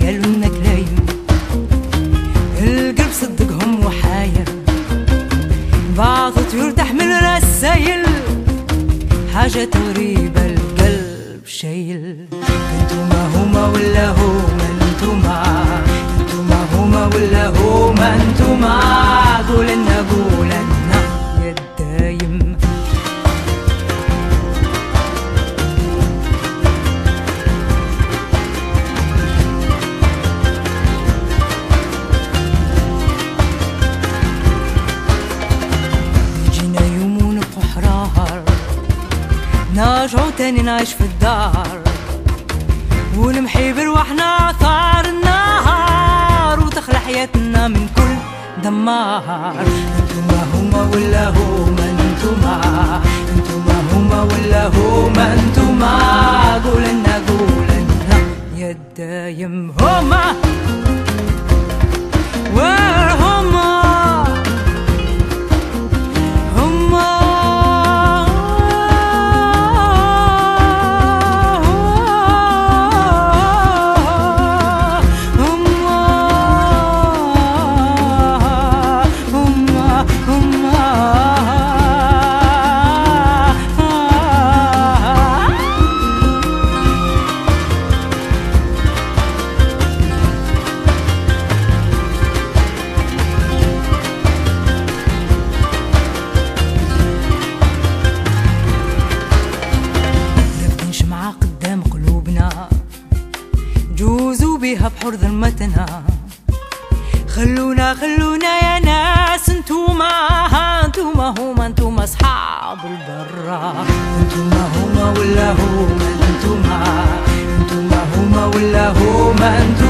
قالوا انك لايم القلب صدقهم وحايا بعض طيور تحمل رسايل حاجة غريبة نرجعوا تاني نعيش في الدار. ونمحي برواحنا ثار النهار وتخلى حياتنا من كل دمار. انتما هما ولا هما انتما انتما هما ولا هما انتما بيها بحر ذمتنا خلونا خلونا يا ناس انتوما ها انتوما هما انتوما أصحاب البرة. انتوما هما ولا هما انتوما انتوما هما ولا هما انتوما